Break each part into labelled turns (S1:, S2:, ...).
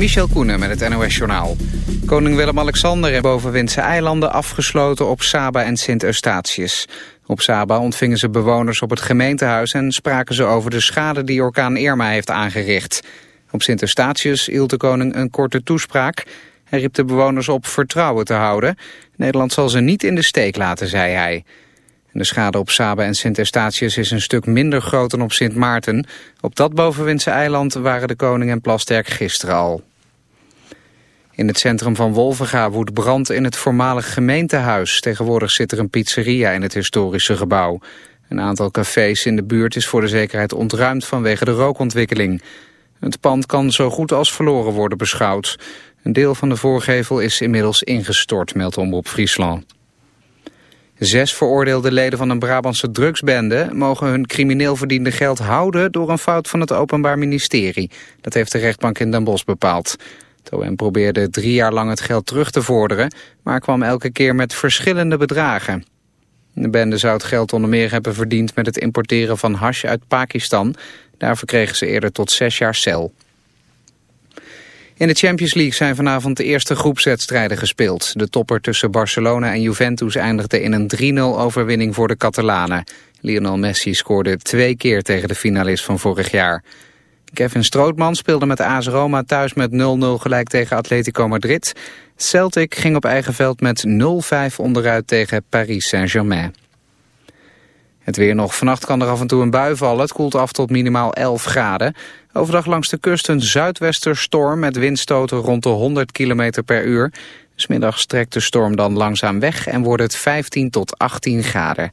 S1: Michel Koenen met het NOS-journaal. Koning Willem-Alexander heeft boven Windse eilanden afgesloten op Saba en Sint-Eustatius. Op Saba ontvingen ze bewoners op het gemeentehuis en spraken ze over de schade die orkaan Irma heeft aangericht. Op Sint-Eustatius hield de koning een korte toespraak. Hij riep de bewoners op vertrouwen te houden. Nederland zal ze niet in de steek laten, zei hij. De schade op Saba en Sint-Eustatius is een stuk minder groot dan op Sint Maarten. Op dat bovenwindse eiland waren de koning en Plasterk gisteren al. In het centrum van Wolvenga woedt brand in het voormalig gemeentehuis. Tegenwoordig zit er een pizzeria in het historische gebouw. Een aantal cafés in de buurt is voor de zekerheid ontruimd vanwege de rookontwikkeling. Het pand kan zo goed als verloren worden beschouwd. Een deel van de voorgevel is inmiddels ingestort, meldt Omroep Friesland. Zes veroordeelde leden van een Brabantse drugsbende mogen hun crimineel verdiende geld houden door een fout van het Openbaar Ministerie. Dat heeft de rechtbank in Den Bosch bepaald. OM probeerde drie jaar lang het geld terug te vorderen, maar kwam elke keer met verschillende bedragen. De bende zou het geld onder meer hebben verdiend met het importeren van hash uit Pakistan. Daarvoor kregen ze eerder tot zes jaar cel. In de Champions League zijn vanavond de eerste groepswedstrijden gespeeld. De topper tussen Barcelona en Juventus eindigde in een 3-0 overwinning voor de Catalanen. Lionel Messi scoorde twee keer tegen de finalist van vorig jaar. Kevin Strootman speelde met AS Roma thuis met 0-0 gelijk tegen Atletico Madrid. Celtic ging op eigen veld met 0-5 onderuit tegen Paris Saint-Germain. Het weer nog. Vannacht kan er af en toe een bui vallen. Het koelt af tot minimaal 11 graden. Overdag langs de kust een zuidwesterstorm met windstoten rond de 100 km per uur. Smiddag strekt de storm dan langzaam weg en wordt het 15 tot 18 graden.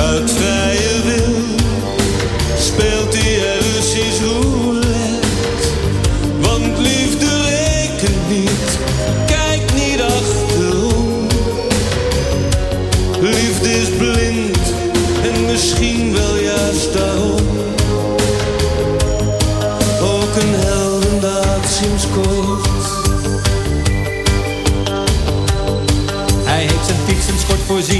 S2: uit vrije wil speelt hij Russisch roulette. Want liefde rekent niet, kijk niet achterom. Liefde is blind en misschien wel juist daarom. Ook een heldendaad sinds kort.
S3: Hij heeft zijn fiets en schort voorzien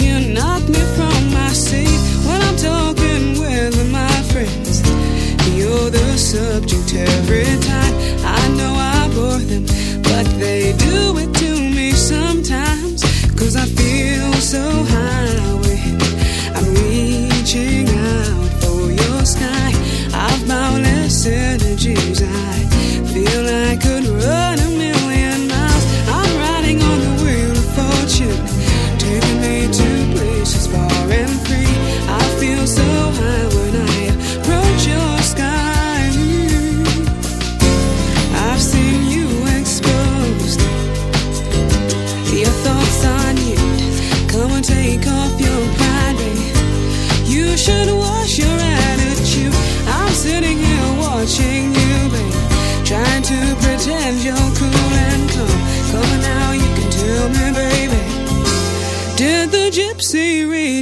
S4: you knock me from my seat when I'm talking with my friends. You're the subject every time. I know I bore them, but they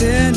S4: found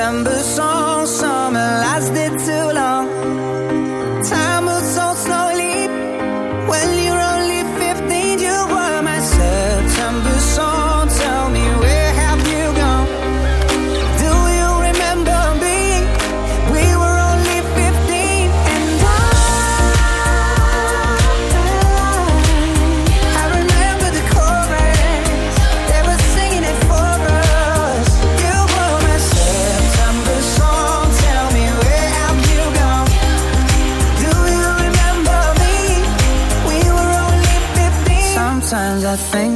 S5: September.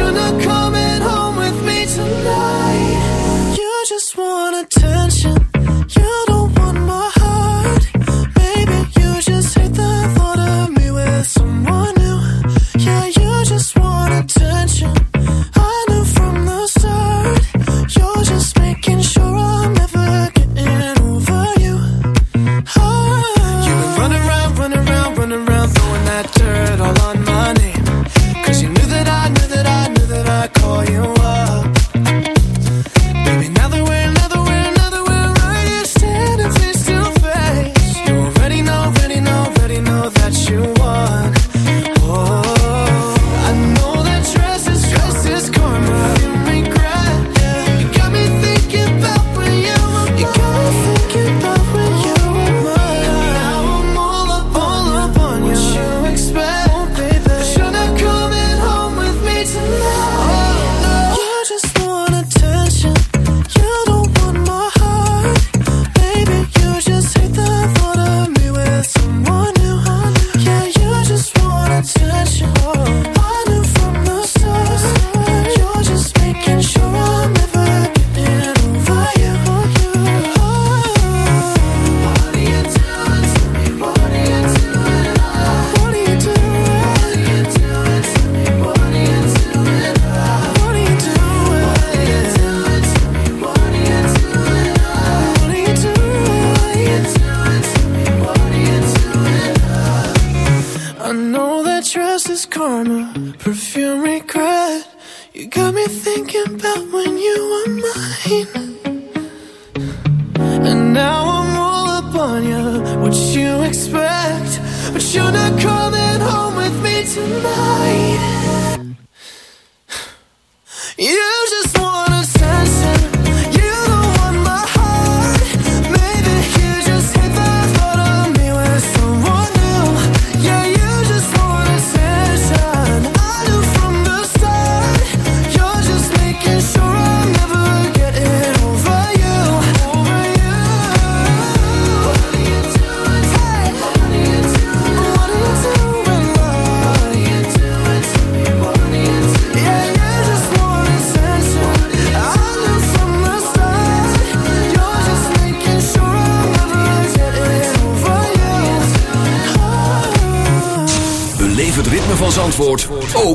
S6: should've come in.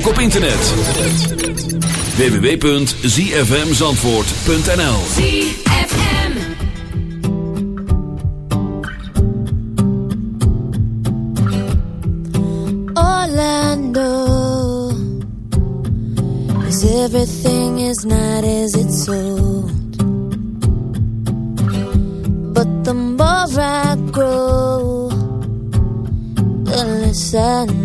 S6: ook op internet. www.zfmzandvoort.nl ZFM
S7: Orlando Is everything is not as it's sold. But the more I grow The less I know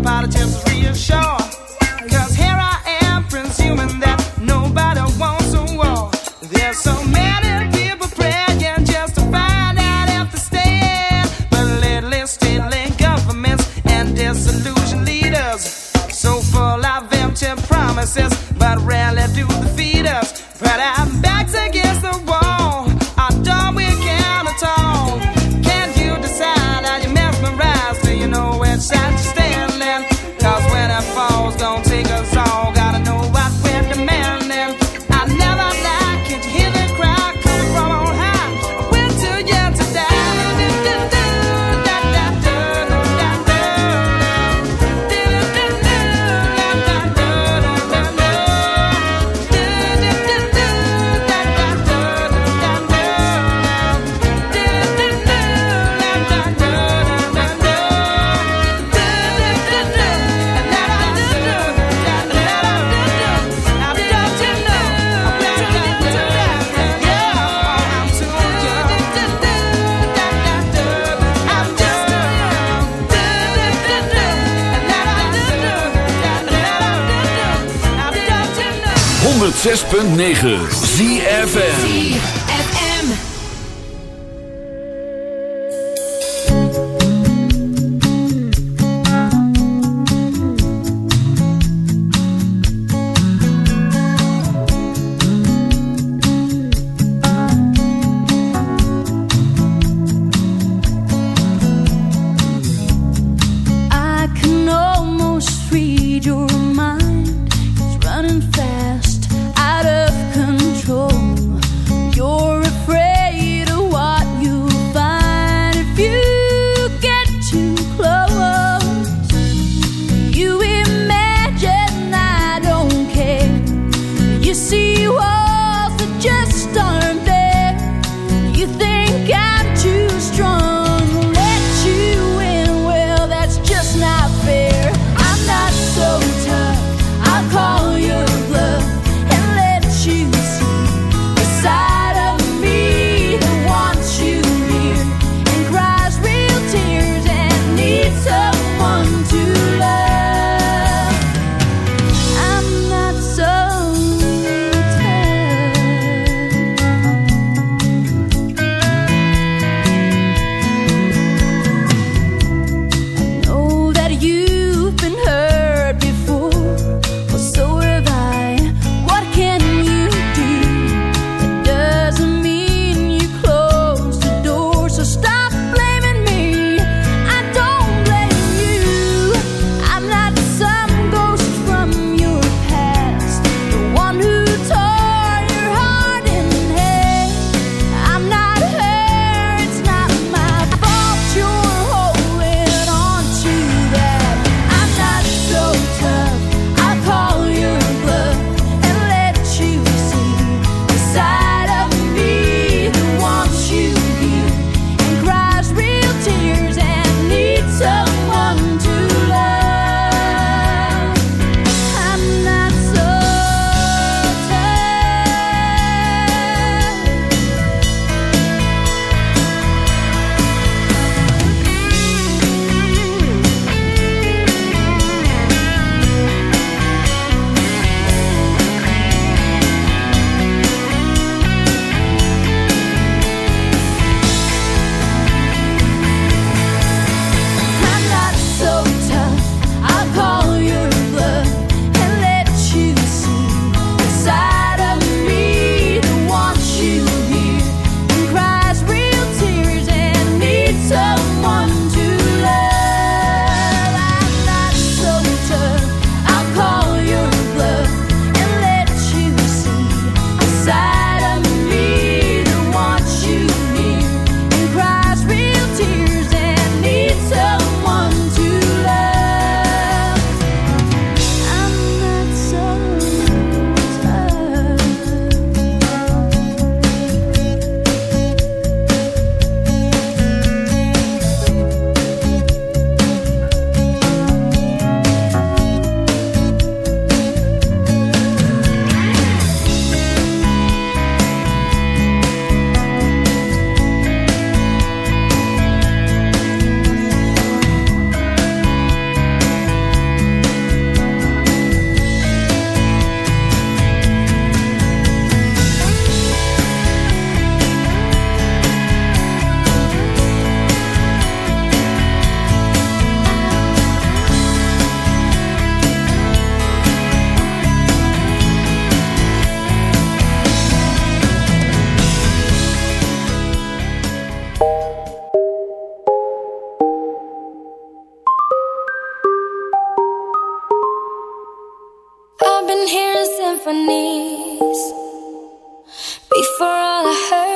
S7: about a chance to reassure. 9.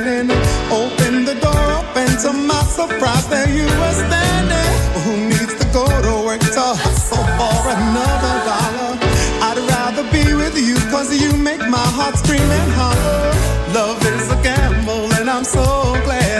S8: standing. Open the door up, and to my surprise, there you were standing. Who needs to go to work to hustle for another dollar? I'd rather be with you, cause you make my heart scream and holler. Love is a gamble, and I'm so glad.